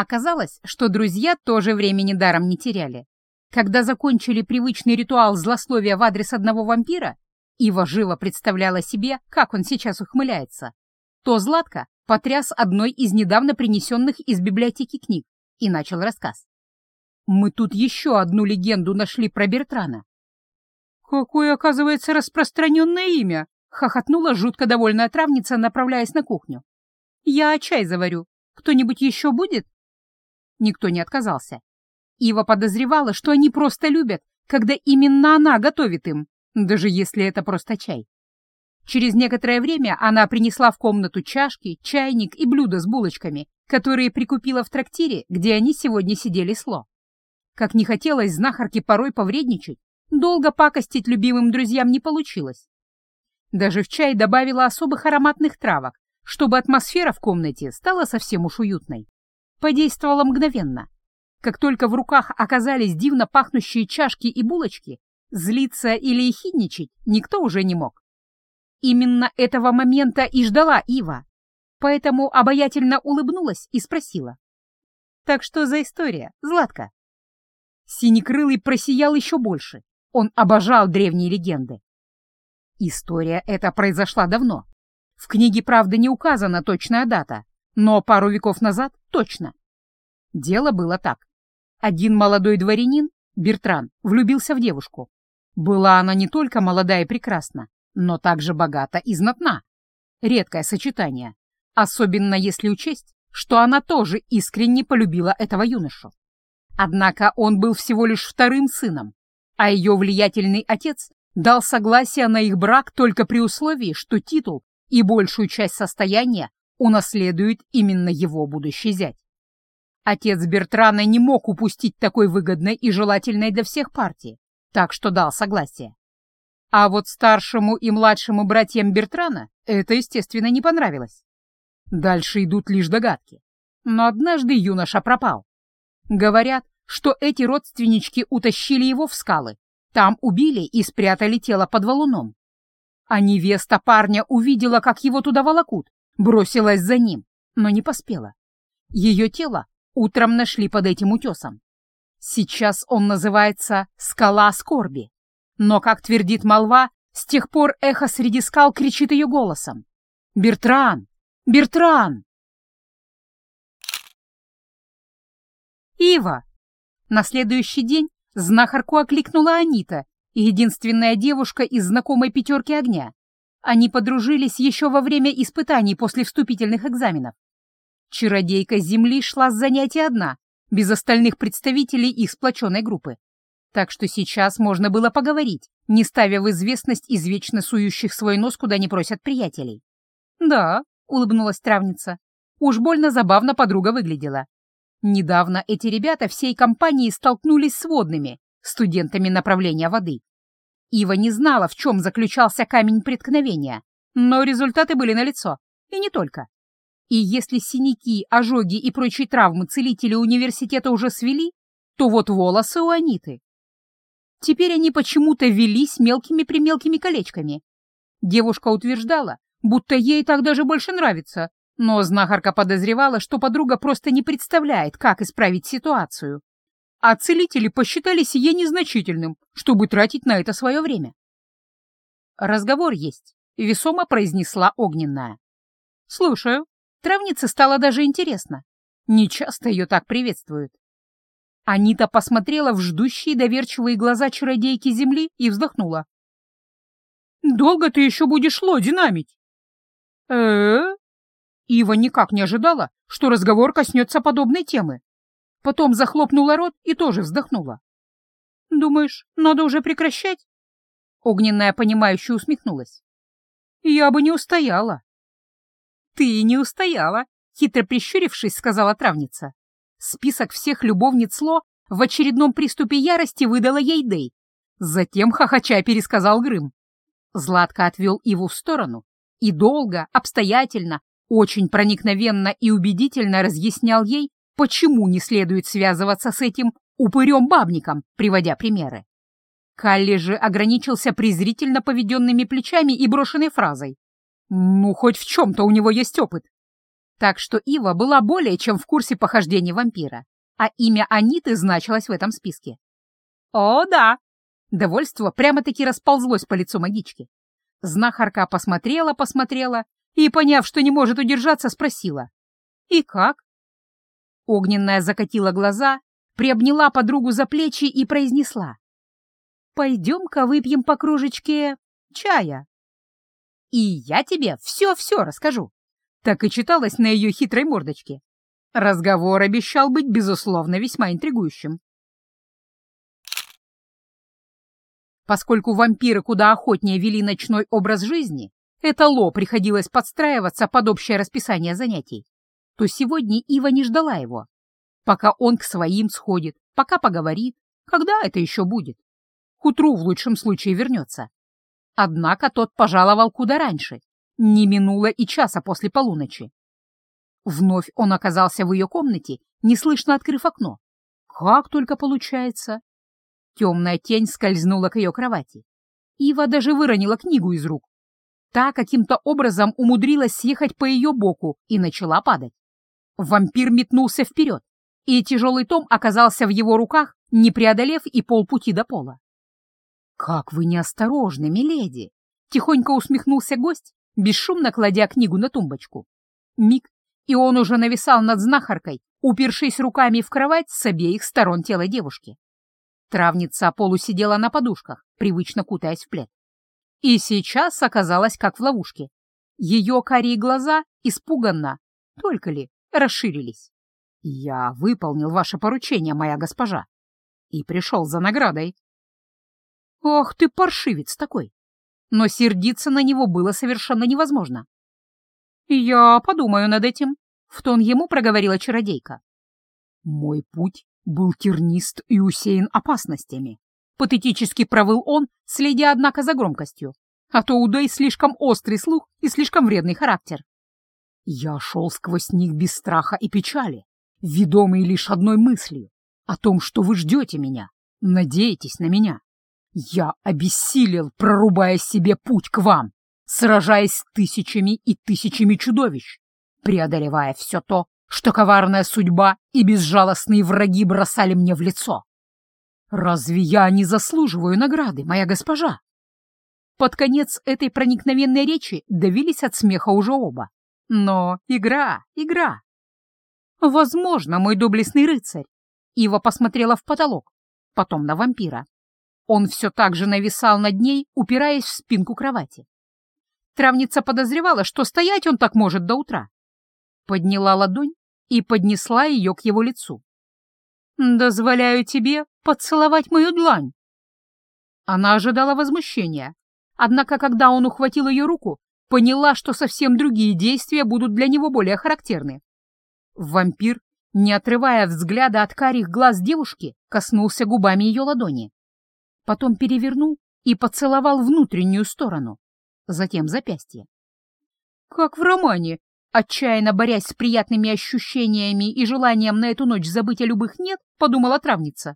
Оказалось, что друзья тоже времени даром не теряли. Когда закончили привычный ритуал злословия в адрес одного вампира, Ива живо представляла себе, как он сейчас ухмыляется, то Златко потряс одной из недавно принесенных из библиотеки книг и начал рассказ. «Мы тут еще одну легенду нашли про Бертрана». «Какое, оказывается, распространенное имя!» — хохотнула жутко довольная травница, направляясь на кухню. «Я чай заварю. Кто-нибудь еще будет?» Никто не отказался. Ива подозревала, что они просто любят, когда именно она готовит им, даже если это просто чай. Через некоторое время она принесла в комнату чашки, чайник и блюдо с булочками, которые прикупила в трактире, где они сегодня сидели сло. Как не хотелось знахарке порой повредничать, долго пакостить любимым друзьям не получилось. Даже в чай добавила особых ароматных травок, чтобы атмосфера в комнате стала совсем уж уютной. Подействовала мгновенно. Как только в руках оказались дивно пахнущие чашки и булочки, злиться или ехидничать никто уже не мог. Именно этого момента и ждала Ива, поэтому обаятельно улыбнулась и спросила. «Так что за история, Златка?» Синекрылый просиял еще больше. Он обожал древние легенды. История эта произошла давно. В книге, правда, не указана точная дата, но пару веков назад точно. Дело было так. Один молодой дворянин, Бертран, влюбился в девушку. Была она не только молода и прекрасна, но также богата и знатна. Редкое сочетание, особенно если учесть, что она тоже искренне полюбила этого юношу. Однако он был всего лишь вторым сыном, а ее влиятельный отец дал согласие на их брак только при условии, что титул и большую часть состояния унаследует именно его будущий зять. Отец Бертрана не мог упустить такой выгодной и желательной для всех партии, так что дал согласие. А вот старшему и младшему братьям Бертрана это, естественно, не понравилось. Дальше идут лишь догадки. Но однажды юноша пропал. Говорят, что эти родственнички утащили его в скалы. Там убили и спрятали тело под валуном. А невеста парня увидела, как его туда волокут, бросилась за ним, но не поспела. Ее тело утром нашли под этим утесом. Сейчас он называется «Скала скорби». Но, как твердит молва, с тех пор эхо среди скал кричит ее голосом. «Бертран! Бертран!» «Ива!» На следующий день знахарку окликнула Анита, единственная девушка из знакомой пятерки огня. Они подружились еще во время испытаний после вступительных экзаменов. Чародейка Земли шла с занятия одна, без остальных представителей их сплоченной группы. Так что сейчас можно было поговорить, не ставя в известность извечно сующих свой нос, куда не просят приятелей. «Да», — улыбнулась травница, — уж больно забавно подруга выглядела. Недавно эти ребята всей компанией столкнулись с водными, студентами направления воды. Ива не знала, в чем заключался камень преткновения, но результаты были налицо, и не только. И если синяки, ожоги и прочие травмы целители университета уже свели, то вот волосы у Аниты Теперь они почему-то велись мелкими-примелкими колечками. Девушка утверждала, будто ей так даже больше нравится, но знахарка подозревала, что подруга просто не представляет, как исправить ситуацию. А целители посчитали сие незначительным, чтобы тратить на это свое время. «Разговор есть», — весомо произнесла огненная. «Слушаю». Травнице стало даже интересно. Нечасто ее так приветствуют. Анита посмотрела в ждущие доверчивые глаза чародейки земли и вздохнула. «Долго ты еще будешь ло динамить?» э, Ива никак не ожидала, что разговор коснется подобной темы. Потом захлопнула рот и тоже вздохнула. «Думаешь, надо уже прекращать?» Огненная, понимающе усмехнулась. «Я бы не устояла». «Ты не устояла», — хитро прищурившись, сказала травница. Список всех любовниц Ло в очередном приступе ярости выдала ей Дэй. Затем хохоча пересказал Грым. Златко отвел Иву в сторону и долго, обстоятельно, очень проникновенно и убедительно разъяснял ей, почему не следует связываться с этим упырем-бабником, приводя примеры. Калли же ограничился презрительно поведенными плечами и брошенной фразой. «Ну, хоть в чем-то у него есть опыт». Так что Ива была более чем в курсе похождений вампира, а имя Аниты значилось в этом списке. О, да! Довольство прямо-таки расползлось по лицу магички. Знахарка посмотрела-посмотрела и, поняв, что не может удержаться, спросила. «И как?» Огненная закатила глаза, приобняла подругу за плечи и произнесла. «Пойдем-ка выпьем по кружечке чая». «И я тебе все-все расскажу», — так и читалось на ее хитрой мордочке. Разговор обещал быть, безусловно, весьма интригующим. Поскольку вампиры куда охотнее вели ночной образ жизни, это Ло приходилось подстраиваться под общее расписание занятий то сегодня Ива не ждала его. Пока он к своим сходит, пока поговорит, когда это еще будет? К утру в лучшем случае вернется. Однако тот пожаловал куда раньше, не минуло и часа после полуночи. Вновь он оказался в ее комнате, неслышно открыв окно. Как только получается. Темная тень скользнула к ее кровати. Ива даже выронила книгу из рук. Та каким-то образом умудрилась съехать по ее боку и начала падать. Вампир метнулся вперед, и тяжелый том оказался в его руках, не преодолев и полпути до пола. «Как вы неосторожны, миледи!» — тихонько усмехнулся гость, бесшумно кладя книгу на тумбочку. Миг, и он уже нависал над знахаркой, упершись руками в кровать с обеих сторон тела девушки. Травница полусидела на подушках, привычно кутаясь в плед. И сейчас оказалась как в ловушке. Ее карие глаза испуганно, только ли, расширились. «Я выполнил ваше поручение, моя госпожа, и пришел за наградой». «Ох ты, паршивец такой!» Но сердиться на него было совершенно невозможно. «Я подумаю над этим», — в тон ему проговорила чародейка. «Мой путь был тернист и усеян опасностями», — патетически провыл он, следя, однако, за громкостью. А то у Дэй слишком острый слух и слишком вредный характер. Я шел сквозь них без страха и печали, ведомый лишь одной мыслью о том, что вы ждете меня, надеетесь на меня. Я обессилел, прорубая себе путь к вам, сражаясь с тысячами и тысячами чудовищ, преодолевая все то, что коварная судьба и безжалостные враги бросали мне в лицо. Разве я не заслуживаю награды, моя госпожа? Под конец этой проникновенной речи давились от смеха уже оба. Но игра, игра. Возможно, мой доблестный рыцарь. Ива посмотрела в потолок, потом на вампира. Он все так же нависал над ней, упираясь в спинку кровати. Травница подозревала, что стоять он так может до утра. Подняла ладонь и поднесла ее к его лицу. «Дозволяю тебе поцеловать мою длань». Она ожидала возмущения, однако, когда он ухватил ее руку, поняла, что совсем другие действия будут для него более характерны. Вампир, не отрывая взгляда от карих глаз девушки, коснулся губами ее ладони. Потом перевернул и поцеловал внутреннюю сторону, затем запястье. Как в романе, отчаянно борясь с приятными ощущениями и желанием на эту ночь забыть о любых «нет», подумала травница.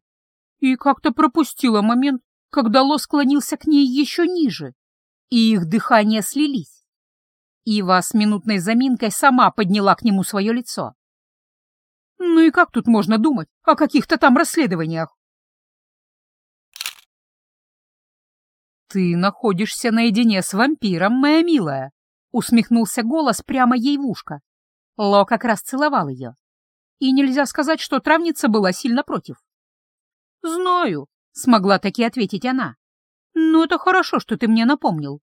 И как-то пропустила момент, когда Ло склонился к ней еще ниже, и их дыхания слились. Ива с минутной заминкой сама подняла к нему свое лицо. «Ну и как тут можно думать о каких-то там расследованиях?» «Ты находишься наедине с вампиром, моя милая», — усмехнулся голос прямо ей в ушко. Ло как раз целовал ее. И нельзя сказать, что травница была сильно против. «Знаю», — смогла таки ответить она. «Но это хорошо, что ты мне напомнил.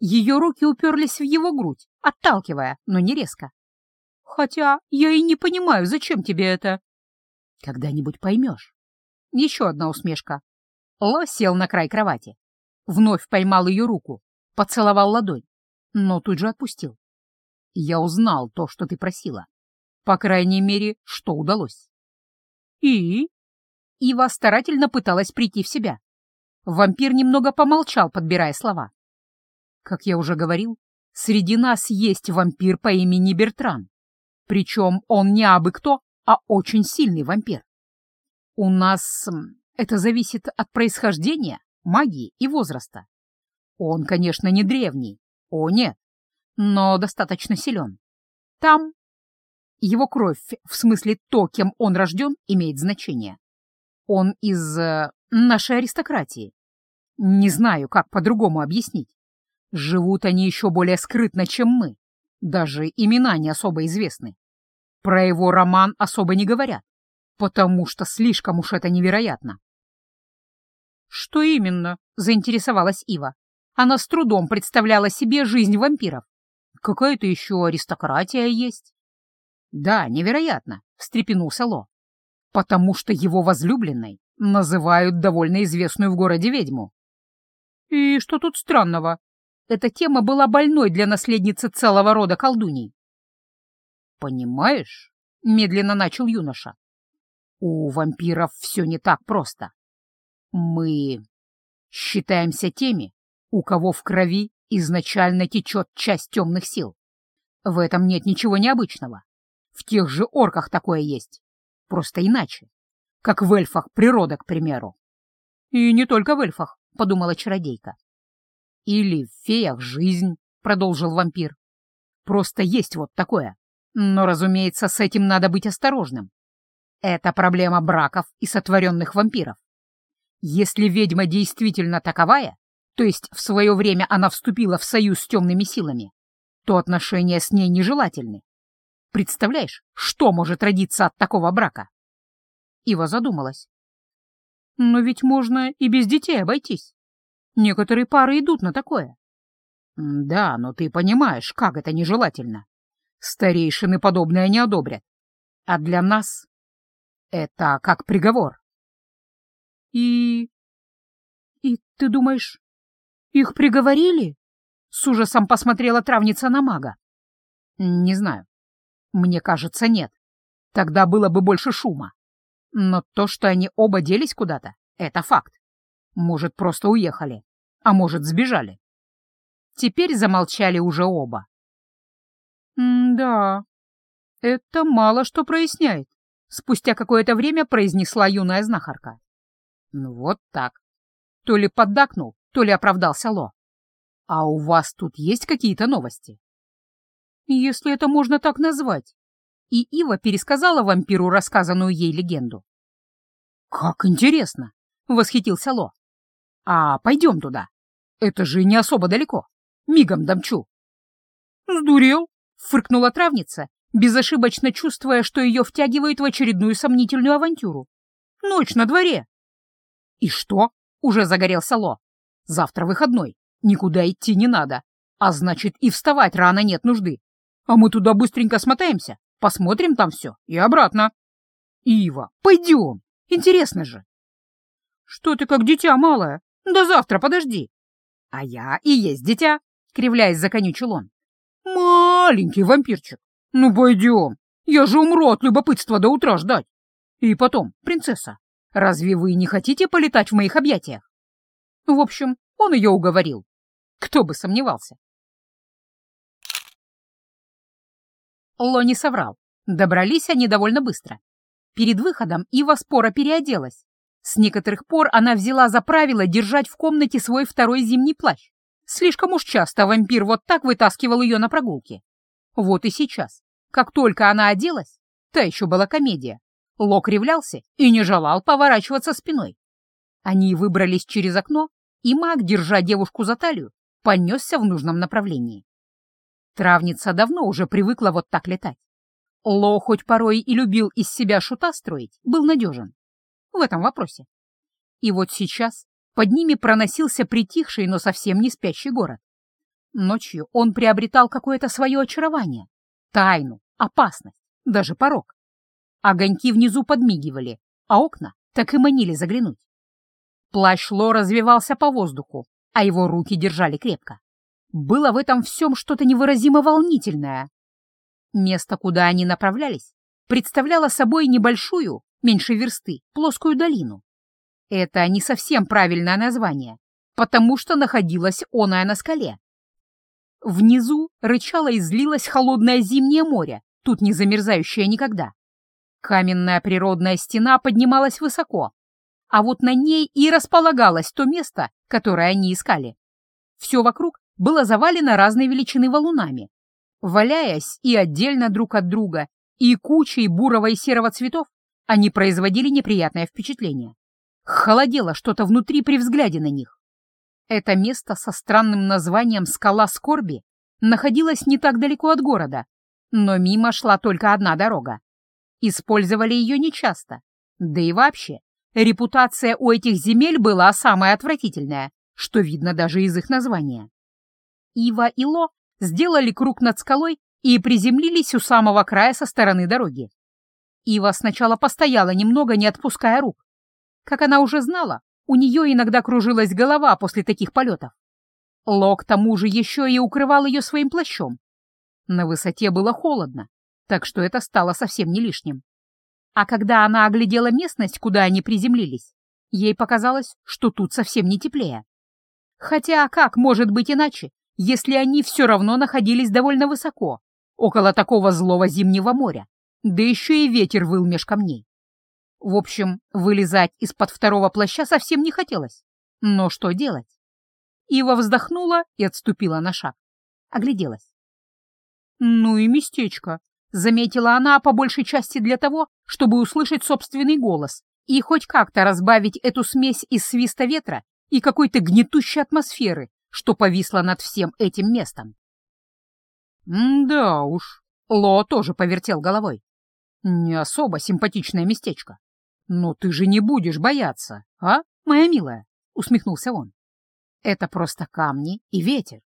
Ее руки уперлись в его грудь, отталкивая, но не резко. «Хотя я и не понимаю, зачем тебе это?» «Когда-нибудь поймешь». Еще одна усмешка. Ло сел на край кровати. Вновь поймал ее руку, поцеловал ладонь, но тут же отпустил. «Я узнал то, что ты просила. По крайней мере, что удалось». «И?» Ива старательно пыталась прийти в себя. Вампир немного помолчал, подбирая слова. Как я уже говорил, среди нас есть вампир по имени Бертран. Причем он не абы кто, а очень сильный вампир. У нас это зависит от происхождения, магии и возраста. Он, конечно, не древний, о нет, но достаточно силен. Там, его кровь, в смысле то, кем он рожден, имеет значение. Он из э, нашей аристократии. Не знаю, как по-другому объяснить. Живут они еще более скрытно, чем мы. Даже имена не особо известны. Про его роман особо не говорят, потому что слишком уж это невероятно. «Что именно?» — заинтересовалась Ива. Она с трудом представляла себе жизнь вампиров. Какая-то еще аристократия есть. «Да, невероятно», — встрепенулся Ло. «Потому что его возлюбленной называют довольно известную в городе ведьму». «И что тут странного?» Эта тема была больной для наследницы целого рода колдуней. «Понимаешь?» — медленно начал юноша. «У вампиров все не так просто. Мы считаемся теми, у кого в крови изначально течет часть темных сил. В этом нет ничего необычного. В тех же орках такое есть. Просто иначе. Как в эльфах природа, к примеру. И не только в эльфах, — подумала чародейка. Или в феях жизнь, — продолжил вампир. Просто есть вот такое. Но, разумеется, с этим надо быть осторожным. Это проблема браков и сотворенных вампиров. Если ведьма действительно таковая, то есть в свое время она вступила в союз с темными силами, то отношения с ней нежелательны. Представляешь, что может родиться от такого брака? Ива задумалась. Но ведь можно и без детей обойтись. Некоторые пары идут на такое. Да, но ты понимаешь, как это нежелательно. Старейшины подобное не одобрят. А для нас это как приговор. И... И ты думаешь, их приговорили? С ужасом посмотрела травница на мага. Не знаю. Мне кажется, нет. Тогда было бы больше шума. Но то, что они оба делись куда-то, это факт. Может, просто уехали, а может, сбежали. Теперь замолчали уже оба. «Да, это мало что проясняет», — спустя какое-то время произнесла юная знахарка. «Ну вот так. То ли поддакнул, то ли оправдался Ло. А у вас тут есть какие-то новости?» «Если это можно так назвать». И Ива пересказала вампиру рассказанную ей легенду. «Как интересно!» — восхитился Ло. «А пойдем туда. Это же не особо далеко. Мигом домчу». «Сдурел?» Фыркнула травница, безошибочно чувствуя, что ее втягивают в очередную сомнительную авантюру. «Ночь на дворе!» «И что?» — уже загорелся Ло. «Завтра выходной, никуда идти не надо, а значит и вставать рано нет нужды. А мы туда быстренько смотаемся, посмотрим там все и обратно». «Ива, пойдем, интересно же!» «Что ты как дитя малое? До завтра подожди!» «А я и есть дитя!» — кривляясь законючил он. «Маленький вампирчик, ну пойдем, я же умру от любопытства до утра ждать. И потом, принцесса, разве вы не хотите полетать в моих объятиях?» В общем, он ее уговорил. Кто бы сомневался. Ло не соврал. Добрались они довольно быстро. Перед выходом Ива спора переоделась. С некоторых пор она взяла за правило держать в комнате свой второй зимний плащ. Слишком уж часто вампир вот так вытаскивал ее на прогулки. Вот и сейчас, как только она оделась, та еще была комедия. Лок кривлялся и не желал поворачиваться спиной. Они выбрались через окно, и маг, держа девушку за талию, понесся в нужном направлении. Травница давно уже привыкла вот так летать. Ло, хоть порой и любил из себя шута строить, был надежен. В этом вопросе. И вот сейчас под ними проносился притихший, но совсем не спящий город. Ночью он приобретал какое-то свое очарование, тайну, опасность, даже порог. Огоньки внизу подмигивали, а окна так и манили заглянуть. Плащ Ло развивался по воздуху, а его руки держали крепко. Было в этом всем что-то невыразимо волнительное. Место, куда они направлялись, представляло собой небольшую, меньше версты, плоскую долину. Это не совсем правильное название, потому что находилась оная на скале. Внизу рычало и злилось холодное зимнее море, тут не замерзающее никогда. Каменная природная стена поднималась высоко, а вот на ней и располагалось то место, которое они искали. Все вокруг было завалено разной величины валунами, валяясь и отдельно друг от друга, и кучей бурого и серого цветов они производили неприятное впечатление. Холодело что-то внутри при взгляде на них. Это место со странным названием «Скала скорби» находилось не так далеко от города, но мимо шла только одна дорога. Использовали ее нечасто, да и вообще, репутация у этих земель была самая отвратительная, что видно даже из их названия. Ива и Ло сделали круг над скалой и приземлились у самого края со стороны дороги. Ива сначала постояла немного, не отпуская рук. Как она уже знала, у нее иногда кружилась голова после таких полетов. Ло к тому же еще и укрывал ее своим плащом. На высоте было холодно, так что это стало совсем не лишним. А когда она оглядела местность, куда они приземлились, ей показалось, что тут совсем не теплее. Хотя как может быть иначе, если они все равно находились довольно высоко, около такого злого зимнего моря, да еще и ветер выл меж камней. В общем, вылезать из-под второго плаща совсем не хотелось. Но что делать? Ива вздохнула и отступила на шаг. Огляделась. «Ну и местечко», — заметила она по большей части для того, чтобы услышать собственный голос и хоть как-то разбавить эту смесь из свиста ветра и какой-то гнетущей атмосферы, что повисла над всем этим местом. «Да уж», — Ло тоже повертел головой. «Не особо симпатичное местечко. Но ты же не будешь бояться, а, моя милая?» — усмехнулся он. «Это просто камни и ветер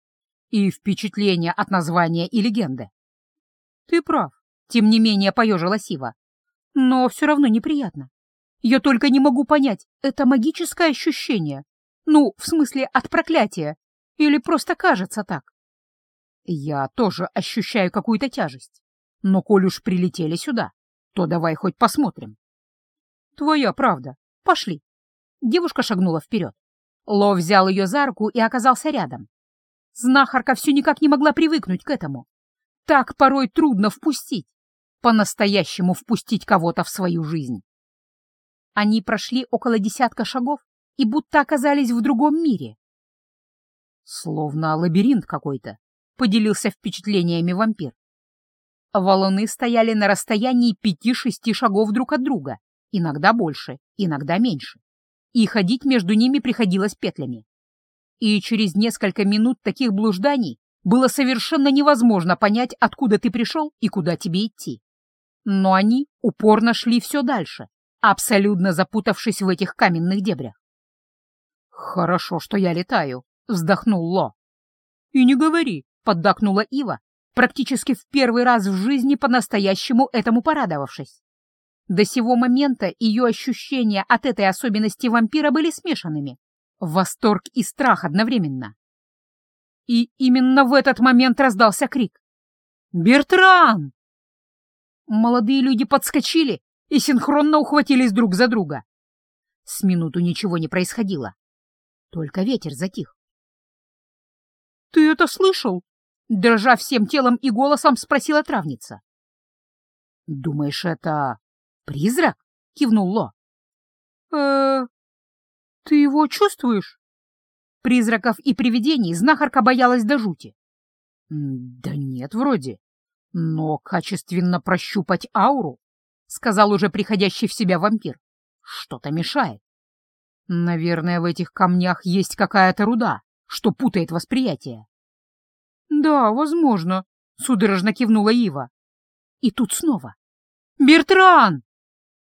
и впечатление от названия и легенды. Ты прав, тем не менее поежила Сива. Но все равно неприятно. Я только не могу понять, это магическое ощущение? Ну, в смысле, от проклятия? Или просто кажется так? Я тоже ощущаю какую-то тяжесть. Но коль уж прилетели сюда, то давай хоть посмотрим. Твоя правда. Пошли. Девушка шагнула вперед. Ло взял ее за руку и оказался рядом. Знахарка все никак не могла привыкнуть к этому. Так порой трудно впустить, по-настоящему впустить кого-то в свою жизнь. Они прошли около десятка шагов и будто оказались в другом мире. Словно лабиринт какой-то, поделился впечатлениями вампир. Валуны стояли на расстоянии пяти-шести шагов друг от друга, иногда больше, иногда меньше, и ходить между ними приходилось петлями и через несколько минут таких блужданий было совершенно невозможно понять, откуда ты пришел и куда тебе идти. Но они упорно шли все дальше, абсолютно запутавшись в этих каменных дебрях. «Хорошо, что я летаю», — вздохнул Ло. «И не говори», — поддакнула Ива, практически в первый раз в жизни по-настоящему этому порадовавшись. До сего момента ее ощущения от этой особенности вампира были смешанными. Восторг и страх одновременно. И именно в этот момент раздался крик. «Бертран!» Молодые люди подскочили и синхронно ухватились друг за друга. С минуту ничего не происходило. Только ветер затих. «Ты это слышал?» Дрожа всем телом и голосом, спросила травница. «Думаешь, это призрак?» — кивнул Ло. «Э, «Ты его чувствуешь?» Призраков и привидений знахарка боялась до жути. «Да нет, вроде. Но качественно прощупать ауру, — сказал уже приходящий в себя вампир, — что-то мешает. Наверное, в этих камнях есть какая-то руда, что путает восприятие». «Да, возможно», — судорожно кивнула Ива. И тут снова. «Бертран!»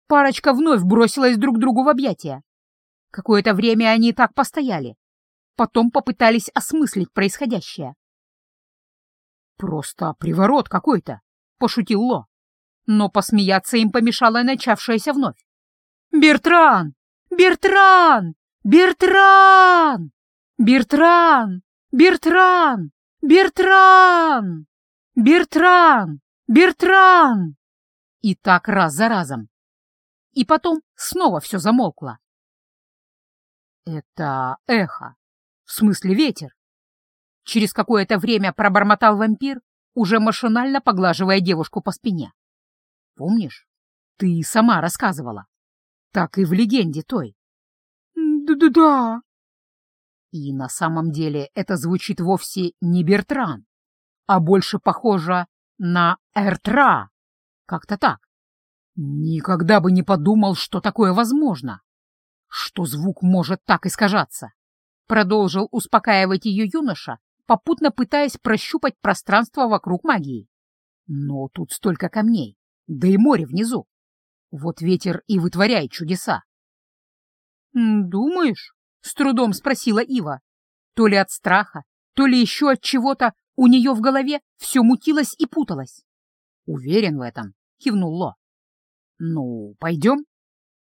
Парочка вновь бросилась друг другу в объятия. Какое-то время они так постояли. Потом попытались осмыслить происходящее. «Просто приворот какой-то», — пошутил Ло. Но посмеяться им помешало начавшееся вновь. «Бертран! Бертран! Бертран! Бертран! Бертран! Бертран! Бертран! Бертран!» И так раз за разом. И потом снова все замолкло. Это эхо. В смысле ветер. Через какое-то время пробормотал вампир, уже машинально поглаживая девушку по спине. Помнишь, ты сама рассказывала. Так и в легенде той. Да-да-да. И на самом деле это звучит вовсе не Бертран, а больше похоже на Эртра, Как-то так. Никогда бы не подумал, что такое возможно. Что звук может так искажаться. Продолжил успокаивать ее юноша, попутно пытаясь прощупать пространство вокруг магии. Но тут столько камней, да и море внизу. Вот ветер и вытворяет чудеса. «Думаешь?» — с трудом спросила Ива. То ли от страха, то ли еще от чего-то у нее в голове все мутилось и путалось. «Уверен в этом», — кивнул Ло. «Ну, пойдем?»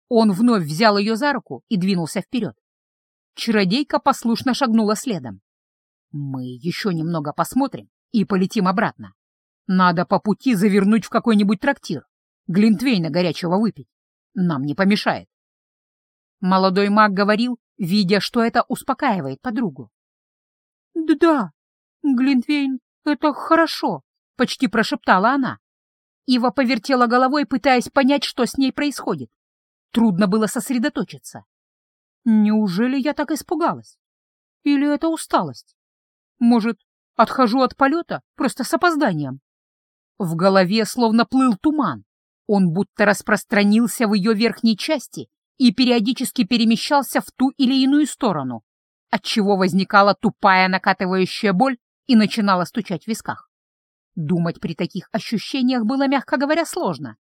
Он вновь взял ее за руку и двинулся вперед. Чародейка послушно шагнула следом. «Мы еще немного посмотрим и полетим обратно. Надо по пути завернуть в какой-нибудь трактир, глинтвейна горячего выпить. Нам не помешает». Молодой маг говорил, видя, что это успокаивает подругу. «Да, Глинтвейн — это хорошо», — почти прошептала она. Ива повертела головой, пытаясь понять, что с ней происходит. Трудно было сосредоточиться. Неужели я так испугалась? Или это усталость? Может, отхожу от полета просто с опозданием? В голове словно плыл туман. Он будто распространился в ее верхней части и периодически перемещался в ту или иную сторону, отчего возникала тупая накатывающая боль и начинала стучать в висках. Думать при таких ощущениях было, мягко говоря, сложно.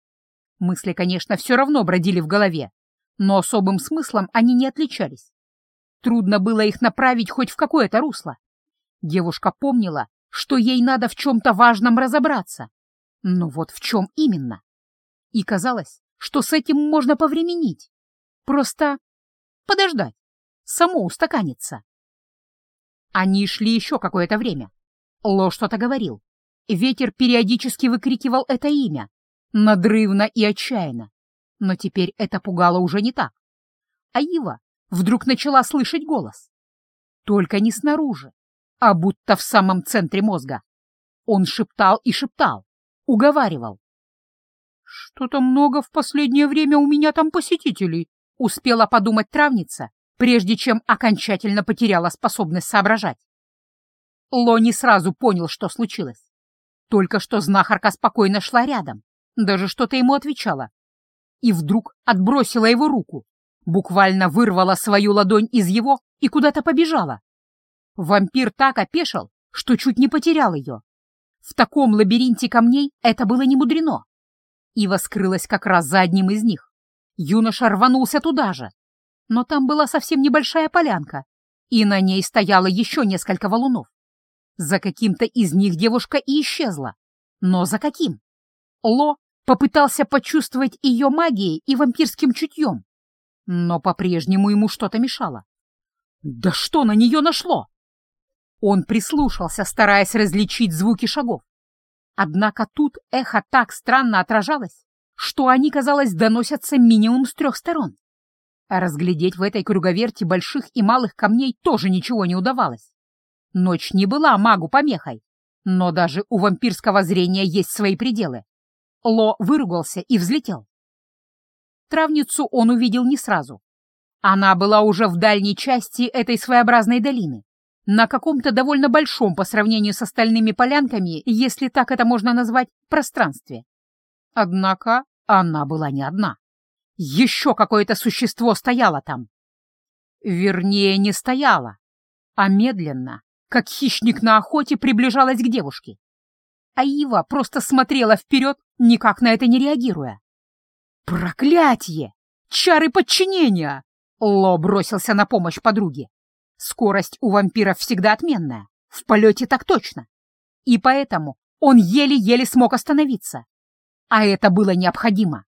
Мысли, конечно, все равно бродили в голове, но особым смыслом они не отличались. Трудно было их направить хоть в какое-то русло. Девушка помнила, что ей надо в чем-то важном разобраться. Но вот в чем именно? И казалось, что с этим можно повременить. Просто подождать, само устаканиться. Они шли еще какое-то время. Ло что-то говорил. Ветер периодически выкрикивал это имя, надрывно и отчаянно. Но теперь это пугало уже не так. А Ива вдруг начала слышать голос. Только не снаружи, а будто в самом центре мозга. Он шептал и шептал, уговаривал. «Что-то много в последнее время у меня там посетителей», — успела подумать травница, прежде чем окончательно потеряла способность соображать. Ло не сразу понял, что случилось. Только что знахарка спокойно шла рядом, даже что-то ему отвечала. И вдруг отбросила его руку, буквально вырвала свою ладонь из его и куда-то побежала. Вампир так опешил, что чуть не потерял ее. В таком лабиринте камней это было не мудрено. Ива скрылась как раз за одним из них. Юноша рванулся туда же. Но там была совсем небольшая полянка, и на ней стояло еще несколько валунов. За каким-то из них девушка и исчезла. Но за каким? Ло попытался почувствовать ее магией и вампирским чутьем, но по-прежнему ему что-то мешало. Да что на нее нашло? Он прислушался, стараясь различить звуки шагов. Однако тут эхо так странно отражалось, что они, казалось, доносятся минимум с трех сторон. А разглядеть в этой круговерти больших и малых камней тоже ничего не удавалось. Ночь не была магу помехой, но даже у вампирского зрения есть свои пределы. Ло выругался и взлетел. Травницу он увидел не сразу. Она была уже в дальней части этой своеобразной долины, на каком-то довольно большом по сравнению с остальными полянками, если так это можно назвать, пространстве. Однако она была не одна. Еще какое-то существо стояло там. Вернее, не стояло, а медленно, как хищник на охоте приближалась к девушке. А Ива просто смотрела вперед, никак на это не реагируя. «Проклятье! Чары подчинения!» Ло бросился на помощь подруге. Скорость у вампиров всегда отменная, в полете так точно. И поэтому он еле-еле смог остановиться. А это было необходимо.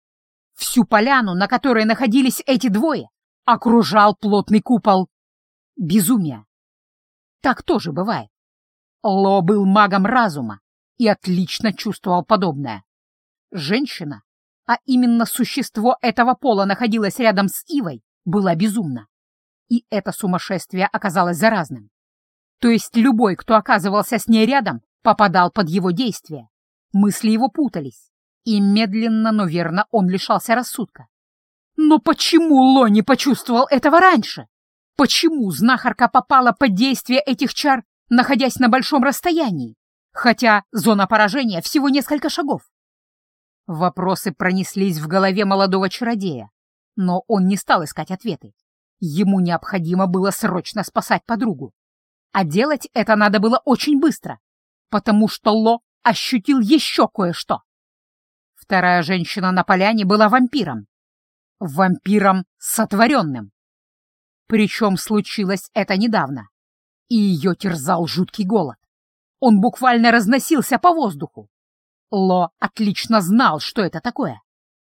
Всю поляну, на которой находились эти двое, окружал плотный купол. Безумие. Так тоже бывает. Ло был магом разума и отлично чувствовал подобное. Женщина, а именно существо этого пола находилось рядом с Ивой, была безумна. И это сумасшествие оказалось заразным. То есть любой, кто оказывался с ней рядом, попадал под его действие. Мысли его путались, и медленно, но верно он лишался рассудка. Но почему Ло не почувствовал этого раньше? Почему знахарка попала под действие этих чар, находясь на большом расстоянии, хотя зона поражения всего несколько шагов? Вопросы пронеслись в голове молодого чародея, но он не стал искать ответы. Ему необходимо было срочно спасать подругу. А делать это надо было очень быстро, потому что Ло ощутил еще кое-что. Вторая женщина на поляне была вампиром. Вампиром сотворенным. Причем случилось это недавно, и ее терзал жуткий голод. Он буквально разносился по воздуху. Ло отлично знал, что это такое.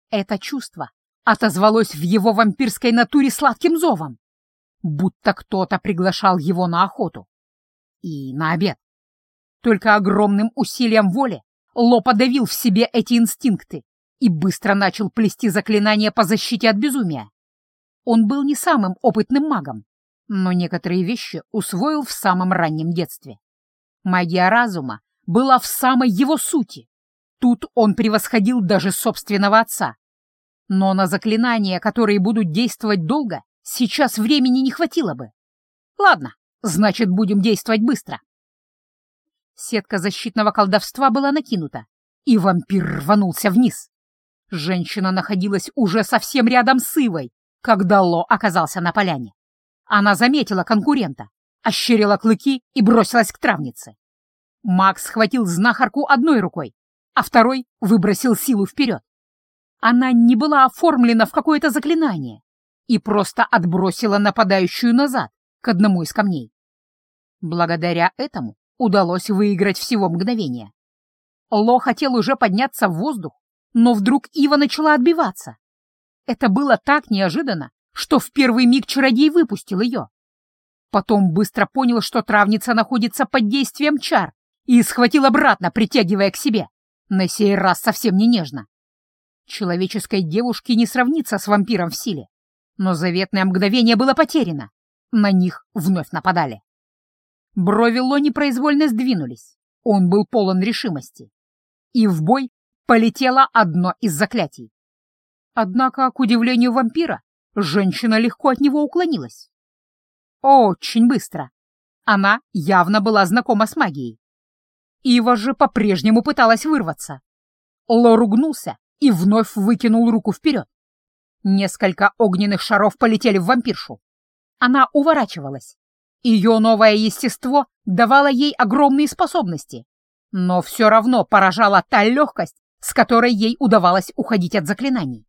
Это чувство отозвалось в его вампирской натуре сладким зовом, будто кто-то приглашал его на охоту и на обед. Только огромным усилием воли Ло подавил в себе эти инстинкты и быстро начал плести заклинания по защите от безумия. Он был не самым опытным магом, но некоторые вещи усвоил в самом раннем детстве. Магия разума была в самой его сути. Тут он превосходил даже собственного отца. Но на заклинания, которые будут действовать долго, сейчас времени не хватило бы. Ладно, значит, будем действовать быстро. Сетка защитного колдовства была накинута, и вампир рванулся вниз. Женщина находилась уже совсем рядом с Ивой, когда Ло оказался на поляне. Она заметила конкурента, ощерила клыки и бросилась к травнице. Макс схватил знахарку одной рукой, а второй выбросил силу вперед. Она не была оформлена в какое-то заклинание и просто отбросила нападающую назад к одному из камней. Благодаря этому удалось выиграть всего мгновение. Ло хотел уже подняться в воздух, но вдруг Ива начала отбиваться. Это было так неожиданно, что в первый миг чародей выпустил ее. Потом быстро понял, что травница находится под действием чар, и схватил обратно, притягивая к себе. На сей раз совсем не нежно. Человеческой девушке не сравнится с вампиром в силе, но заветное мгновение было потеряно. На них вновь нападали. Брови Ло непроизвольно сдвинулись. Он был полон решимости. И в бой полетело одно из заклятий. Однако, к удивлению вампира, женщина легко от него уклонилась. Очень быстро. Она явно была знакома с магией. Ива же по-прежнему пыталась вырваться. Ло ругнулся и вновь выкинул руку вперед. Несколько огненных шаров полетели в вампиршу. Она уворачивалась, ее новое естество давало ей огромные способности, но все равно поражала та легкость, с которой ей удавалось уходить от заклинаний.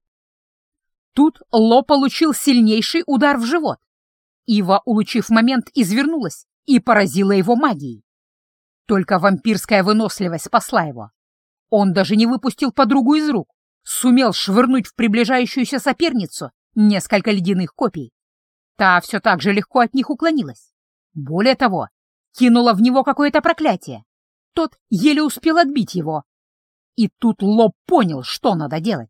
Тут Ло получил сильнейший удар в живот. Ива, улучив момент, извернулась и поразила его магией. Только вампирская выносливость спасла его. Он даже не выпустил подругу из рук, сумел швырнуть в приближающуюся соперницу несколько ледяных копий. Та все так же легко от них уклонилась. Более того, кинула в него какое-то проклятие. Тот еле успел отбить его. И тут Лоб понял, что надо делать.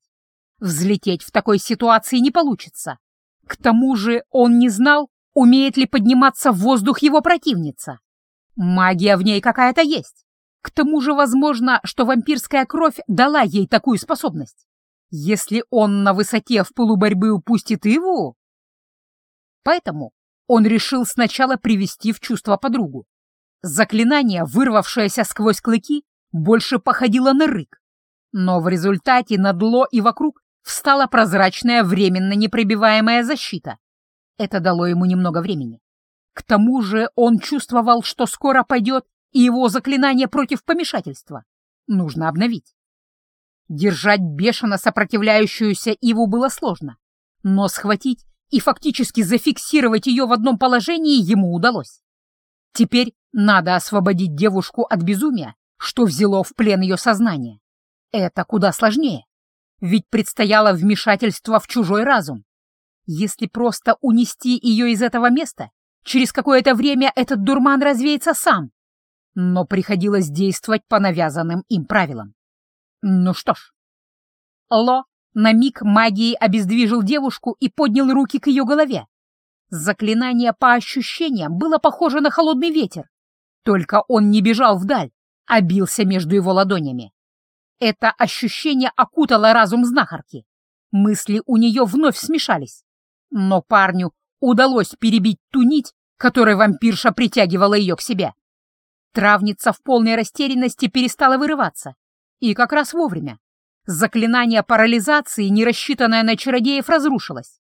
Взлететь в такой ситуации не получится. К тому же он не знал, умеет ли подниматься в воздух его противница. Магия в ней какая-то есть. К тому же возможно, что вампирская кровь дала ей такую способность. Если он на высоте в полуборьбы упустит Иву... Поэтому он решил сначала привести в чувство подругу. Заклинание, вырвавшееся сквозь клыки, больше походило на рык. Но в результате над Ло и вокруг встала прозрачная временно непробиваемая защита. Это дало ему немного времени. К тому же он чувствовал, что скоро пойдет и его заклинание против помешательства. Нужно обновить. Держать бешено сопротивляющуюся Иву было сложно, но схватить и фактически зафиксировать ее в одном положении ему удалось. Теперь надо освободить девушку от безумия, что взяло в плен ее сознание. Это куда сложнее, ведь предстояло вмешательство в чужой разум. Если просто унести ее из этого места, через какое-то время этот дурман развеется сам. Но приходилось действовать по навязанным им правилам. Ну что ж. Ло на миг магией обездвижил девушку и поднял руки к ее голове. Заклинание по ощущениям было похоже на холодный ветер. Только он не бежал вдаль, а бился между его ладонями. Это ощущение окутало разум знахарки. Мысли у нее вновь смешались. Но парню удалось перебить ту нить, которой вампирша притягивала ее к себе. Травница в полной растерянности перестала вырываться. И как раз вовремя. Заклинание парализации, не рассчитанное на чародеев, разрушилось.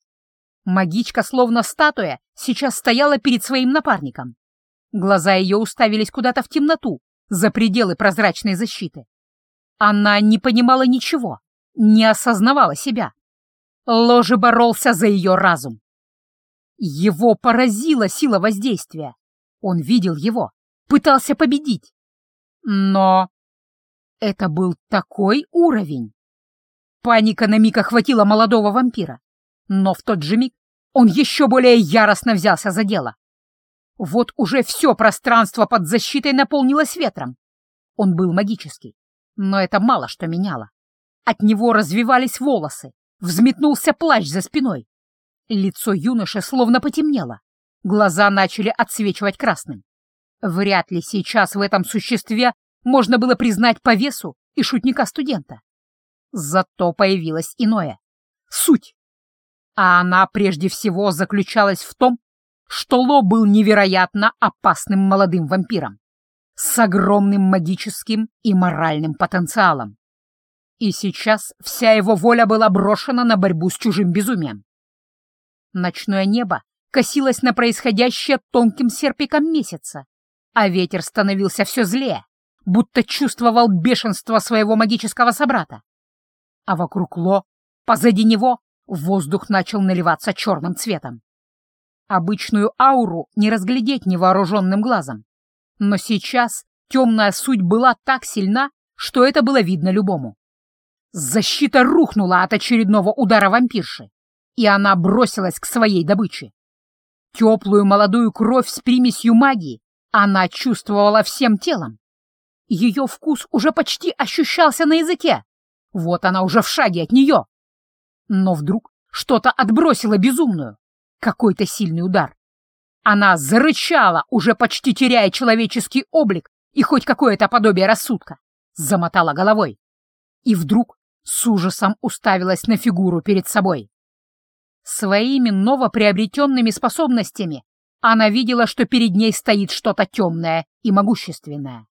Магичка, словно статуя, сейчас стояла перед своим напарником. Глаза ее уставились куда-то в темноту, за пределы прозрачной защиты. Она не понимала ничего, не осознавала себя. Ложи боролся за ее разум. Его поразила сила воздействия. Он видел его, пытался победить. Но это был такой уровень. Паника на миг охватила молодого вампира, но в тот же миг он еще более яростно взялся за дело. Вот уже все пространство под защитой наполнилось ветром. Он был магический, но это мало что меняло. От него развивались волосы, взметнулся плащ за спиной. Лицо юноши словно потемнело, глаза начали отсвечивать красным. Вряд ли сейчас в этом существе можно было признать по весу и шутника-студента. Зато появилось иное — суть. А она прежде всего заключалась в том, что Ло был невероятно опасным молодым вампиром с огромным магическим и моральным потенциалом. И сейчас вся его воля была брошена на борьбу с чужим безумием. Ночное небо косилось на происходящее тонким серпиком месяца, а ветер становился все злее, будто чувствовал бешенство своего магического собрата. А вокруг Ло, позади него, воздух начал наливаться черным цветом. Обычную ауру не разглядеть невооруженным глазом, но сейчас темная суть была так сильна, что это было видно любому. Защита рухнула от очередного удара вампирши, и она бросилась к своей добыче. Теплую молодую кровь с примесью магии она чувствовала всем телом. Ее вкус уже почти ощущался на языке. Вот она уже в шаге от нее. Но вдруг что-то отбросило безумную. Какой-то сильный удар. Она зарычала, уже почти теряя человеческий облик и хоть какое-то подобие рассудка. Замотала головой. И вдруг с ужасом уставилась на фигуру перед собой. Своими новоприобретенными способностями она видела, что перед ней стоит что-то темное и могущественное.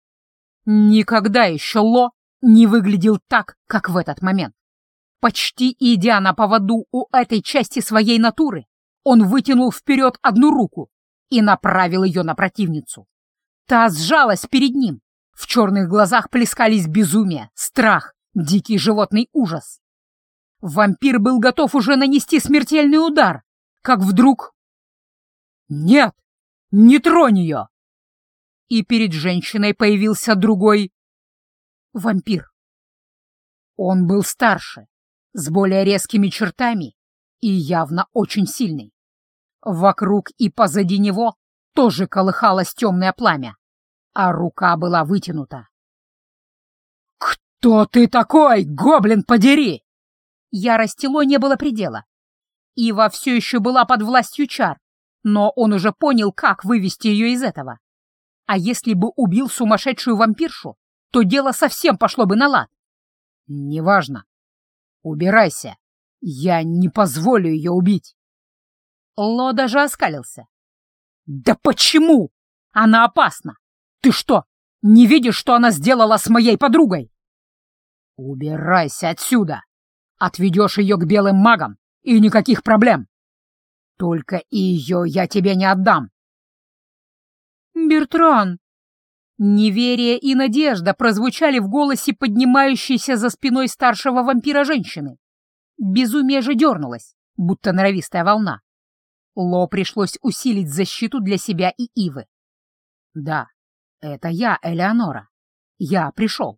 Никогда еще Ло не выглядел так, как в этот момент. Почти идя на поводу у этой части своей натуры, он вытянул вперед одну руку и направил ее на противницу. Та сжалась перед ним. В черных глазах плескались безумие, страх, дикий животный ужас. Вампир был готов уже нанести смертельный удар, как вдруг «Нет! Не тронь ее!» И перед женщиной появился другой вампир. Он был старше, с более резкими чертами и явно очень сильный. Вокруг и позади него тоже колыхалось темное пламя, а рука была вытянута. «Кто ты такой, гоблин, подери?» Ярости Ло не было предела. Ива все еще была под властью чар, но он уже понял, как вывести ее из этого. А если бы убил сумасшедшую вампиршу, то дело совсем пошло бы на лад. Неважно. Убирайся. Я не позволю ее убить. Ло даже оскалился. Да почему? Она опасна. Ты что, не видишь, что она сделала с моей подругой? Убирайся отсюда. Отведешь ее к белым магам, и никаких проблем. Только ее я тебе не отдам. Бертран! Неверие и надежда прозвучали в голосе поднимающейся за спиной старшего вампира женщины. Безумие же дернулось, будто норовистая волна. Ло пришлось усилить защиту для себя и Ивы. «Да, это я, Элеонора. Я пришел».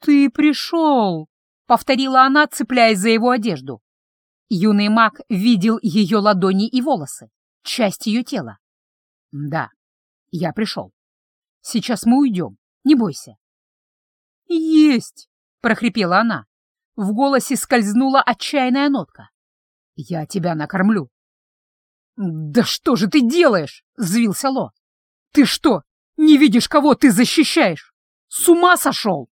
«Ты пришел!» — повторила она, цепляясь за его одежду. Юный маг видел ее ладони и волосы, часть ее тела. «Да, я пришел. Сейчас мы уйдем, не бойся». «Есть!» — прохрипела она. В голосе скользнула отчаянная нотка. «Я тебя накормлю». «Да что же ты делаешь?» — взвился Ло. «Ты что, не видишь, кого ты защищаешь? С ума сошел?»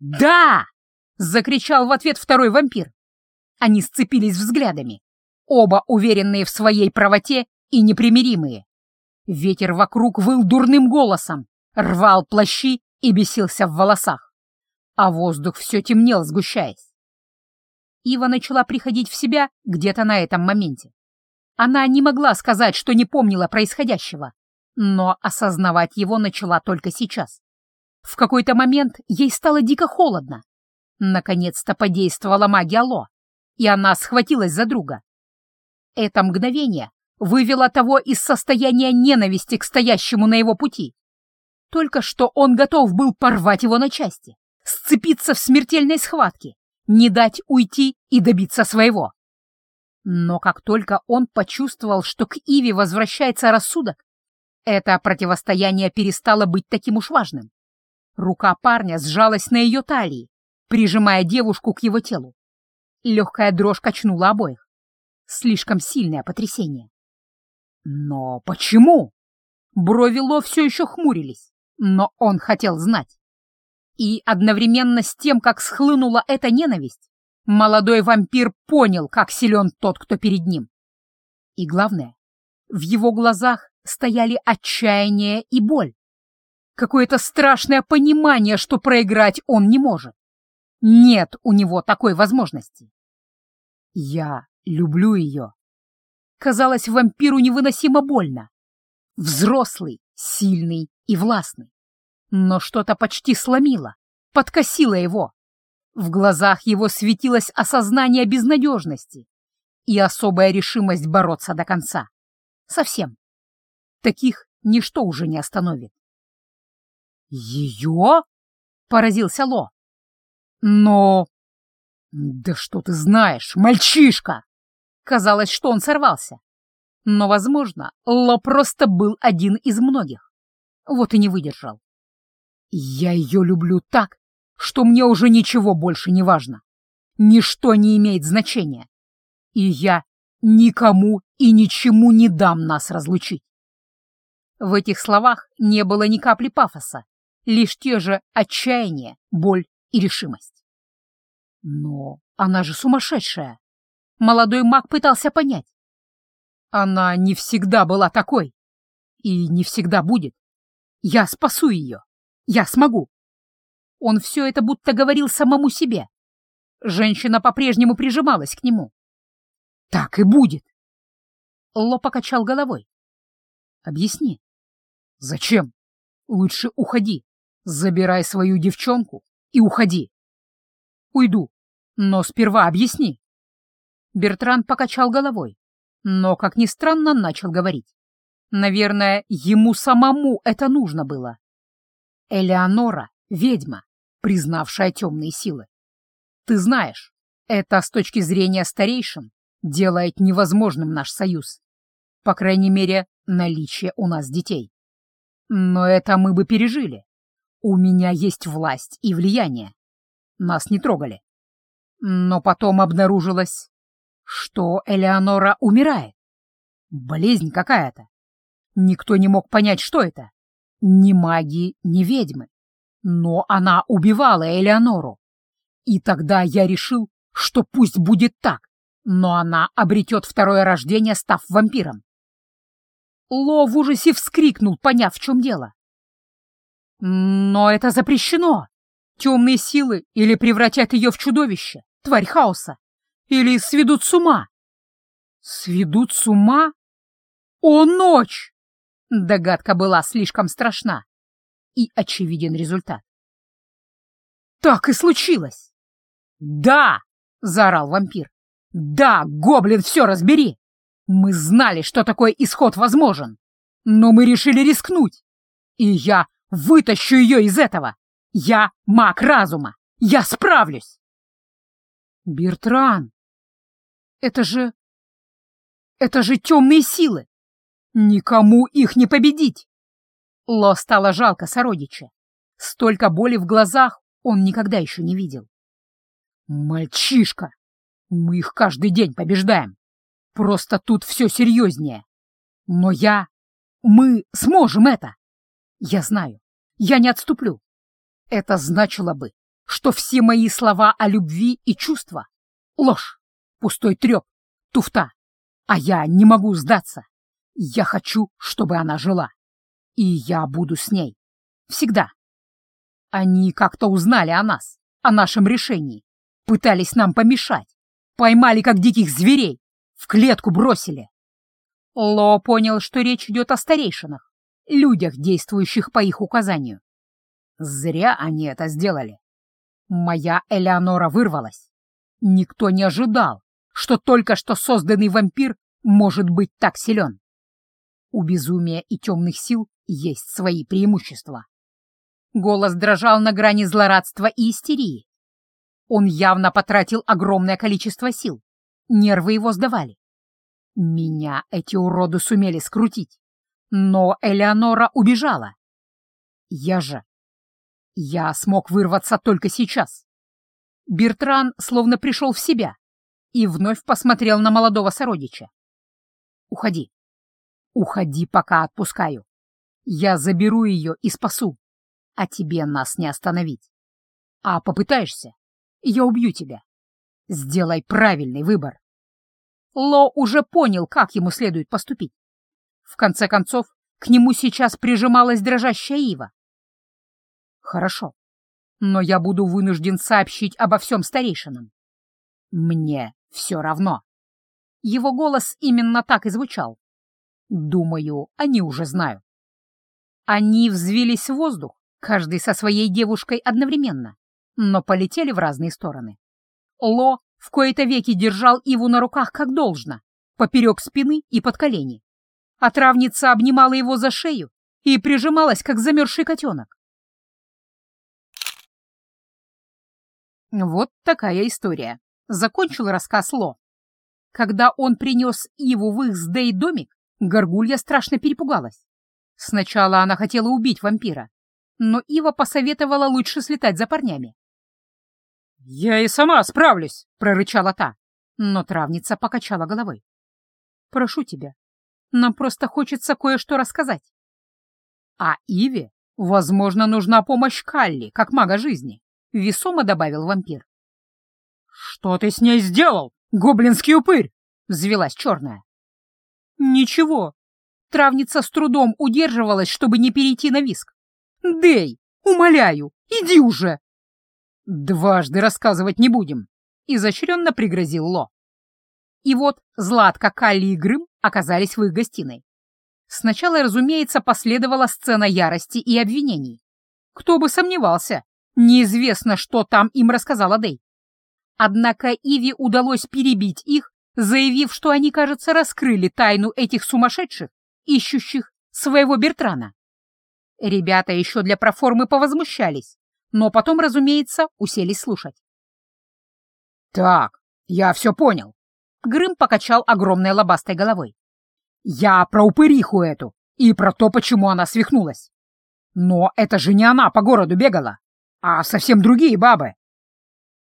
«Да!» — закричал в ответ второй вампир. Они сцепились взглядами, оба уверенные в своей правоте и непримиримые. Ветер вокруг выл дурным голосом, рвал плащи и бесился в волосах. а воздух все темнел, сгущаясь. Ива начала приходить в себя где-то на этом моменте. Она не могла сказать, что не помнила происходящего, но осознавать его начала только сейчас. В какой-то момент ей стало дико холодно. Наконец-то подействовала магия Ло, и она схватилась за друга. Это мгновение вывело того из состояния ненависти к стоящему на его пути. Только что он готов был порвать его на части, сцепиться в смертельной схватке, не дать уйти и добиться своего. Но как только он почувствовал, что к Иве возвращается рассудок, это противостояние перестало быть таким уж важным. Рука парня сжалась на ее талии, прижимая девушку к его телу. Легкая дрожь качнула обоих. Слишком сильное потрясение. Но почему? Брови Ло все еще хмурились, но он хотел знать. И одновременно с тем, как схлынула эта ненависть, молодой вампир понял, как силен тот, кто перед ним. И главное, в его глазах стояли отчаяние и боль. Какое-то страшное понимание, что проиграть он не может. Нет у него такой возможности. Я люблю ее. Казалось вампиру невыносимо больно. Взрослый, сильный и властный. Но что-то почти сломило, подкосило его. В глазах его светилось осознание безнадежности и особая решимость бороться до конца. Совсем. Таких ничто уже не остановит. «Ее?» — поразился Ло. «Но...» «Да что ты знаешь, мальчишка!» Казалось, что он сорвался. Но, возможно, Ло просто был один из многих. Вот и не выдержал. Я ее люблю так, что мне уже ничего больше не важно. Ничто не имеет значения. И я никому и ничему не дам нас разлучить. В этих словах не было ни капли пафоса, лишь те же отчаяние, боль и решимость. Но она же сумасшедшая. Молодой маг пытался понять. Она не всегда была такой. И не всегда будет. Я спасу ее. Я смогу. Он все это будто говорил самому себе. Женщина по-прежнему прижималась к нему. Так и будет. Ло покачал головой. Объясни. Зачем? Лучше уходи. Забирай свою девчонку и уходи. Уйду, но сперва объясни. Бертран покачал головой, но, как ни странно, начал говорить. Наверное, ему самому это нужно было. Элеонора — ведьма, признавшая темные силы. Ты знаешь, это с точки зрения старейшин делает невозможным наш союз. По крайней мере, наличие у нас детей. Но это мы бы пережили. У меня есть власть и влияние. Нас не трогали. Но потом обнаружилось, что Элеонора умирает. Болезнь какая-то. Никто не мог понять, что это. Ни маги, ни ведьмы. Но она убивала Элеонору. И тогда я решил, что пусть будет так, но она обретет второе рождение, став вампиром. Ло в ужасе вскрикнул, поняв, в чем дело. «Но это запрещено! Темные силы или превратят ее в чудовище, тварь хаоса, или сведут с ума!» «Сведут с ума? О, ночь!» Догадка была слишком страшна, и очевиден результат. «Так и случилось!» «Да!» — заорал вампир. «Да, гоблин, все разбери! Мы знали, что такой исход возможен, но мы решили рискнуть, и я вытащу ее из этого! Я маг разума! Я справлюсь!» «Бертран! Это же... это же темные силы! Никому их не победить!» Ло стало жалко сородича. Столько боли в глазах он никогда еще не видел. «Мальчишка! Мы их каждый день побеждаем! Просто тут все серьезнее! Но я... Мы сможем это! Я знаю, я не отступлю. Это значило бы, что все мои слова о любви и чувства — ложь, пустой треп, туфта. А я не могу сдаться. Я хочу, чтобы она жила. И я буду с ней. Всегда. Они как-то узнали о нас. о нашем решении. Пытались нам помешать. Поймали, как диких зверей. В клетку бросили. Ло понял, что речь идет о старейшинах, людях, действующих по их указанию. Зря они это сделали. Моя Элеонора вырвалась. Никто не ожидал, что только что созданный вампир может быть так силен. У безумия и темных сил есть свои преимущества. Голос дрожал на грани злорадства и истерии. Он явно потратил огромное количество сил. Нервы его сдавали. Меня эти уроды сумели скрутить. Но Элеонора убежала. Я же... Я смог вырваться только сейчас. Бертран словно пришел в себя и вновь посмотрел на молодого сородича. «Уходи. Уходи, пока отпускаю. Я заберу ее и спасу, а тебе нас не остановить. А попытаешься, я убью тебя. Сделай правильный выбор». Ло уже понял, как ему следует поступить. В конце концов, к нему сейчас прижималась дрожащая ива. «Хорошо, но я буду вынужден сообщить обо всем старейшинам. Мне все равно». Его голос именно так и звучал. Думаю, они уже знают. Они взвились в воздух, каждый со своей девушкой одновременно, но полетели в разные стороны. Ло в кои-то веки держал Иву на руках как должно, поперек спины и под колени. А травница обнимала его за шею и прижималась, как замерзший котенок. Вот такая история. Закончил рассказ Ло. Когда он принес Иву в их с Дэй домик, Горгулья страшно перепугалась. Сначала она хотела убить вампира, но Ива посоветовала лучше слетать за парнями. «Я и сама справлюсь!» — прорычала та, но травница покачала головой. «Прошу тебя, нам просто хочется кое-что рассказать». «А Иве, возможно, нужна помощь Калли, как мага жизни», — весомо добавил вампир. «Что ты с ней сделал, гоблинский упырь?» — взвелась черная. «Ничего». Травница с трудом удерживалась, чтобы не перейти на виск. «Дэй, умоляю, иди уже!» «Дважды рассказывать не будем», — изощренно пригрозил Ло. И вот Златка, Калли и Грым оказались в их гостиной. Сначала, разумеется, последовала сцена ярости и обвинений. Кто бы сомневался, неизвестно, что там им рассказала Дэй. Однако Иви удалось перебить их заявив, что они, кажется, раскрыли тайну этих сумасшедших, ищущих своего Бертрана. Ребята еще для проформы повозмущались, но потом, разумеется, уселись слушать. «Так, я все понял», — Грым покачал огромной лобастой головой. «Я про упыриху эту и про то, почему она свихнулась. Но это же не она по городу бегала, а совсем другие бабы».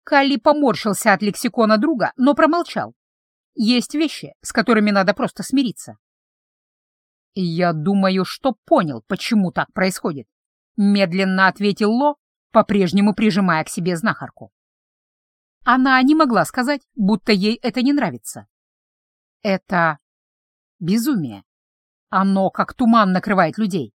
Калли поморщился от лексикона друга, но промолчал, есть вещи, с которыми надо просто смириться. «Я думаю, что понял, почему так происходит», — медленно ответил Ло, по-прежнему прижимая к себе знахарку. Она не могла сказать, будто ей это не нравится. Это безумие. Оно как туман накрывает людей.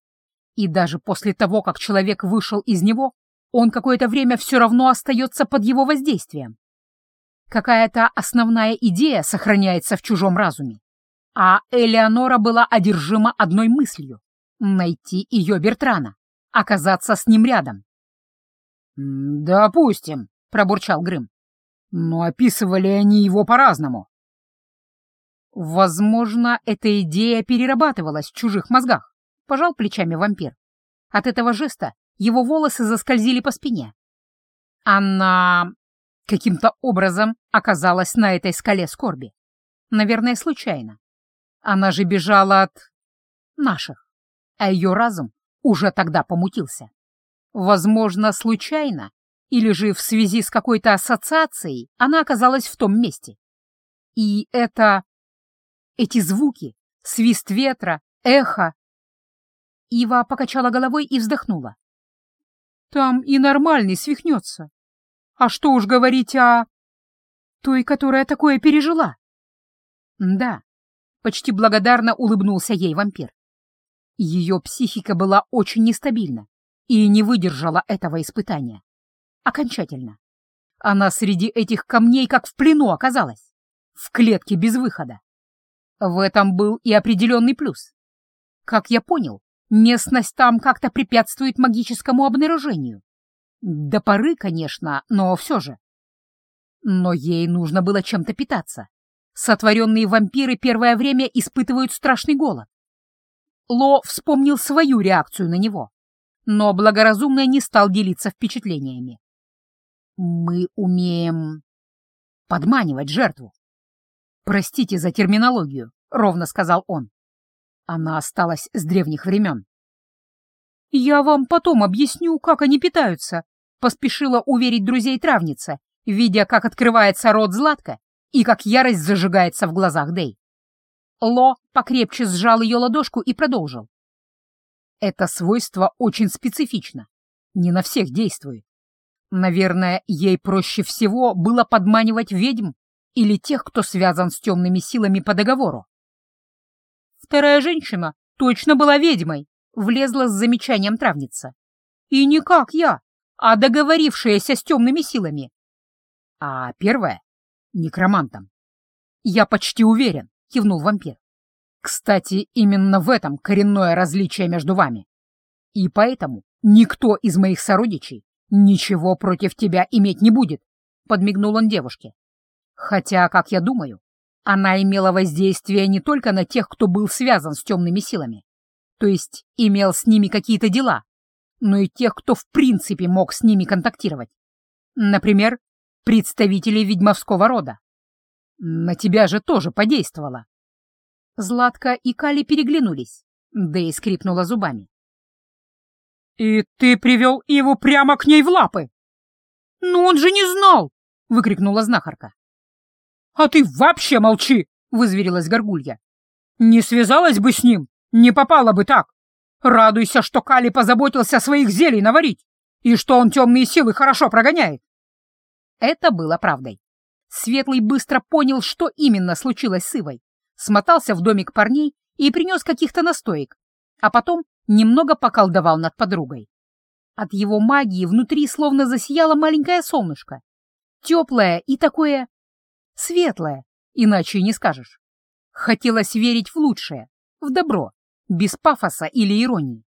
И даже после того, как человек вышел из него, он какое-то время все равно остается под его воздействием. Какая-то основная идея сохраняется в чужом разуме. А Элеонора была одержима одной мыслью — найти ее Бертрана, оказаться с ним рядом. «Допустим», — пробурчал Грым. «Но описывали они его по-разному». «Возможно, эта идея перерабатывалась в чужих мозгах», — пожал плечами вампир. От этого жеста его волосы заскользили по спине. Она каким-то образом оказалась на этой скале скорби. Наверное, случайно. Она же бежала от наших, а ее разум уже тогда помутился. Возможно, случайно, или же в связи с какой-то ассоциацией она оказалась в том месте. И это... эти звуки, свист ветра, эхо... Ива покачала головой и вздохнула. Там и нормальный свихнется. А что уж говорить о... той, которая такое пережила? Да, почти благодарно улыбнулся ей вампир. Ее психика была очень нестабильна и не выдержала этого испытания. Окончательно. Она среди этих камней как в плену оказалась, в клетке без выхода. В этом был и определенный плюс. Как я понял, местность там как-то препятствует магическому обнаружению. До поры, конечно, но все же. Но ей нужно было чем-то питаться. Сотворенные вампиры первое время испытывают страшный голод. Ло вспомнил свою реакцию на него, но благоразумно не стал делиться впечатлениями. «Мы умеем подманивать жертву». «Простите за терминологию», — ровно сказал он. Она осталась с древних времен. «Я вам потом объясню, как они питаются», — поспешила уверить друзей травница, видя, как открывается рот Златка и как ярость зажигается в глазах Дэй. Ло покрепче сжал ее ладошку и продолжил. Это свойство очень специфично, не на всех действует. Наверное, ей проще всего было подманивать ведьм или тех, кто связан с темными силами по договору. Вторая женщина точно была ведьмой, влезла с замечанием травница. И не как я, а договорившаяся с темными силами. А первая — некромантом. Я почти уверен, — кивнул вампир. «Кстати, именно в этом коренное различие между вами. И поэтому никто из моих сородичей ничего против тебя иметь не будет», — подмигнул он девушке. «Хотя, как я думаю, она имела воздействие не только на тех, кто был связан с темными силами, то есть имел с ними какие-то дела, но и тех, кто в принципе мог с ними контактировать. Например, представителей ведьмовского рода. На тебя же тоже подействовало. Златка и Кали переглянулись. Дэй скрипнула зубами. «И ты привел Иву прямо к ней в лапы!» «Ну он же не знал!» — выкрикнула знахарка. «А ты вообще молчи!» — вызверилась Горгулья. «Не связалась бы с ним, не попала бы так. Радуйся, что Кали позаботился своих зелий наварить, и что он темные силы хорошо прогоняет». Это было правдой. Светлый быстро понял, что именно случилось с Ивой, смотался в домик парней и принес каких-то настоек, а потом немного поколдовал над подругой. От его магии внутри словно засияло маленькое солнышко. Теплое и такое... светлое, иначе не скажешь. Хотелось верить в лучшее, в добро, без пафоса или иронии,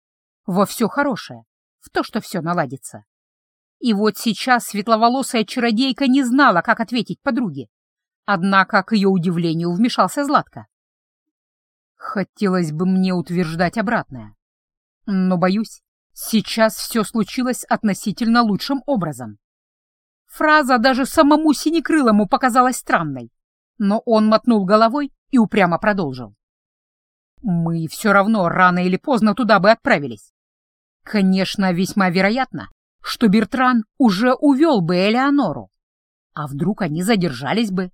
во все хорошее, в то, что все наладится. И вот сейчас светловолосая чародейка не знала, как ответить подруге. Однако, к ее удивлению, вмешался Златко. Хотелось бы мне утверждать обратное. Но, боюсь, сейчас все случилось относительно лучшим образом. Фраза даже самому Синекрылому показалась странной, но он мотнул головой и упрямо продолжил. Мы все равно рано или поздно туда бы отправились. Конечно, весьма вероятно, что Бертран уже увел бы Элеонору. А вдруг они задержались бы?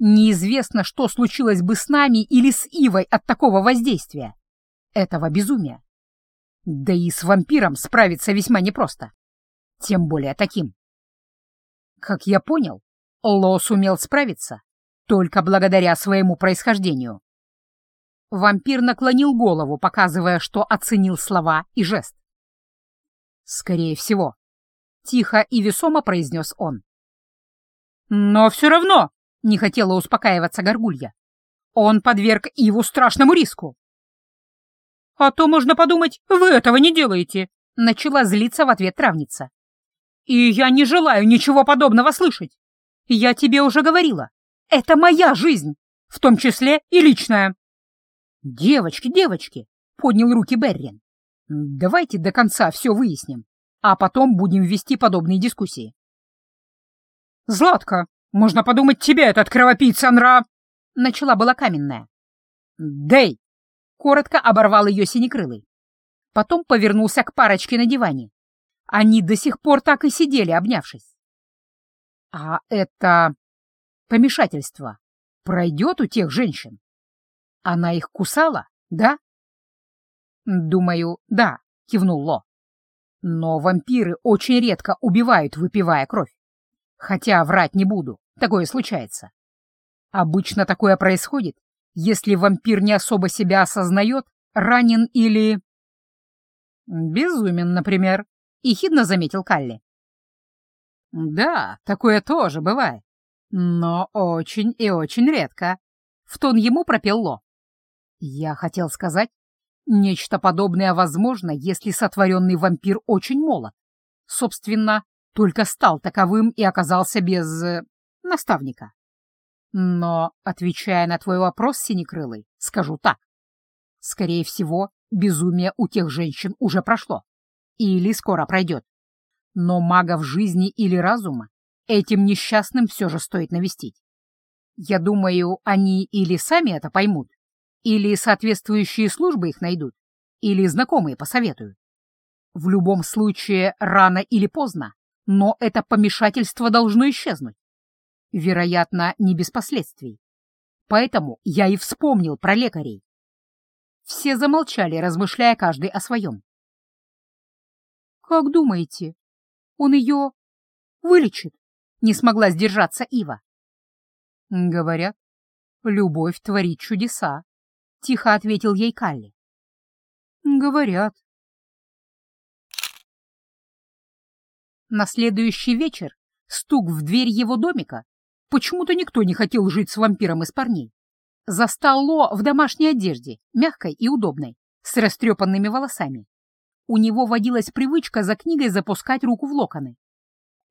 Неизвестно, что случилось бы с нами или с Ивой от такого воздействия. Этого безумия. Да и с вампиром справиться весьма непросто. Тем более таким. Как я понял, Ло сумел справиться только благодаря своему происхождению. Вампир наклонил голову, показывая, что оценил слова и жест. «Скорее всего», — тихо и весомо произнес он. «Но все равно», — не хотела успокаиваться Горгулья, — «он подверг Иву страшному риску». «А то можно подумать, вы этого не делаете», — начала злиться в ответ травница. «И я не желаю ничего подобного слышать. Я тебе уже говорила, это моя жизнь, в том числе и личная». «Девочки, девочки», — поднял руки Беррин. Давайте до конца все выясним, а потом будем вести подобные дискуссии. «Златка, можно подумать, тебя этот кровопийца нра...» Начала была каменная. «Дэй!» — коротко оборвал ее синекрылый. Потом повернулся к парочке на диване. Они до сих пор так и сидели, обнявшись. «А это... помешательство пройдет у тех женщин? Она их кусала, да?» «Думаю, да», — кивнул Ло. «Но вампиры очень редко убивают, выпивая кровь. Хотя врать не буду, такое случается. Обычно такое происходит, если вампир не особо себя осознает, ранен или...» «Безумен, например», — ехидно заметил Калли. Да, такое тоже бывает, но очень и очень редко. В тон ему пропел Ло. Я хотел сказать, нечто подобное возможно, если сотворенный вампир очень молод. Собственно, только стал таковым и оказался без... Э, наставника. Но, отвечая на твой вопрос, Синекрылый, скажу так. Скорее всего, безумие у тех женщин уже прошло. Или скоро пройдет. Но магов жизни или разума этим несчастным все же стоит навестить. Я думаю, они или сами это поймут, или соответствующие службы их найдут, или знакомые посоветуют. В любом случае, рано или поздно, но это помешательство должно исчезнуть. Вероятно, не без последствий. Поэтому я и вспомнил про лекарей. Все замолчали, размышляя каждый о своем. «Как думаете, он ее вылечит?» — не смогла сдержаться Ива. «Говорят, любовь творит чудеса», — тихо ответил ей Калли. «Говорят». На следующий вечер стук в дверь его домика Почему-то никто не хотел жить с вампиром из парней. Застал Ло в домашней одежде, мягкой и удобной, с растрепанными волосами. У него водилась привычка за книгой запускать руку в локоны.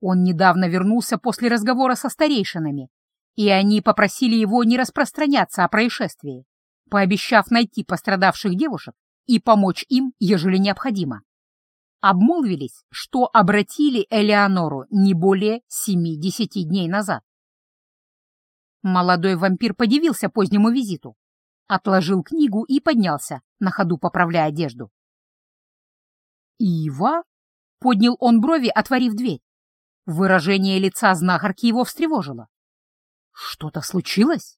Он недавно вернулся после разговора со старейшинами, и они попросили его не распространяться о происшествии, пообещав найти пострадавших девушек и помочь им, ежели необходимо. Обмолвились, что обратили Элеонору не более семи-десяти дней назад. Молодой вампир подивился позднему визиту, отложил книгу и поднялся, на ходу поправляя одежду. «Ива?» — поднял он брови, отворив дверь. Выражение лица знахарки его встревожило. «Что-то случилось?»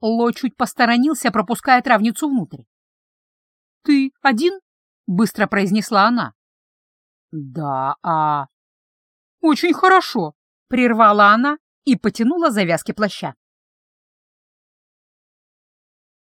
Ло чуть посторонился, пропуская травницу внутрь. «Ты один?» — быстро произнесла она. «Да, а...» «Очень хорошо», — прервала она и потянула завязки плаща.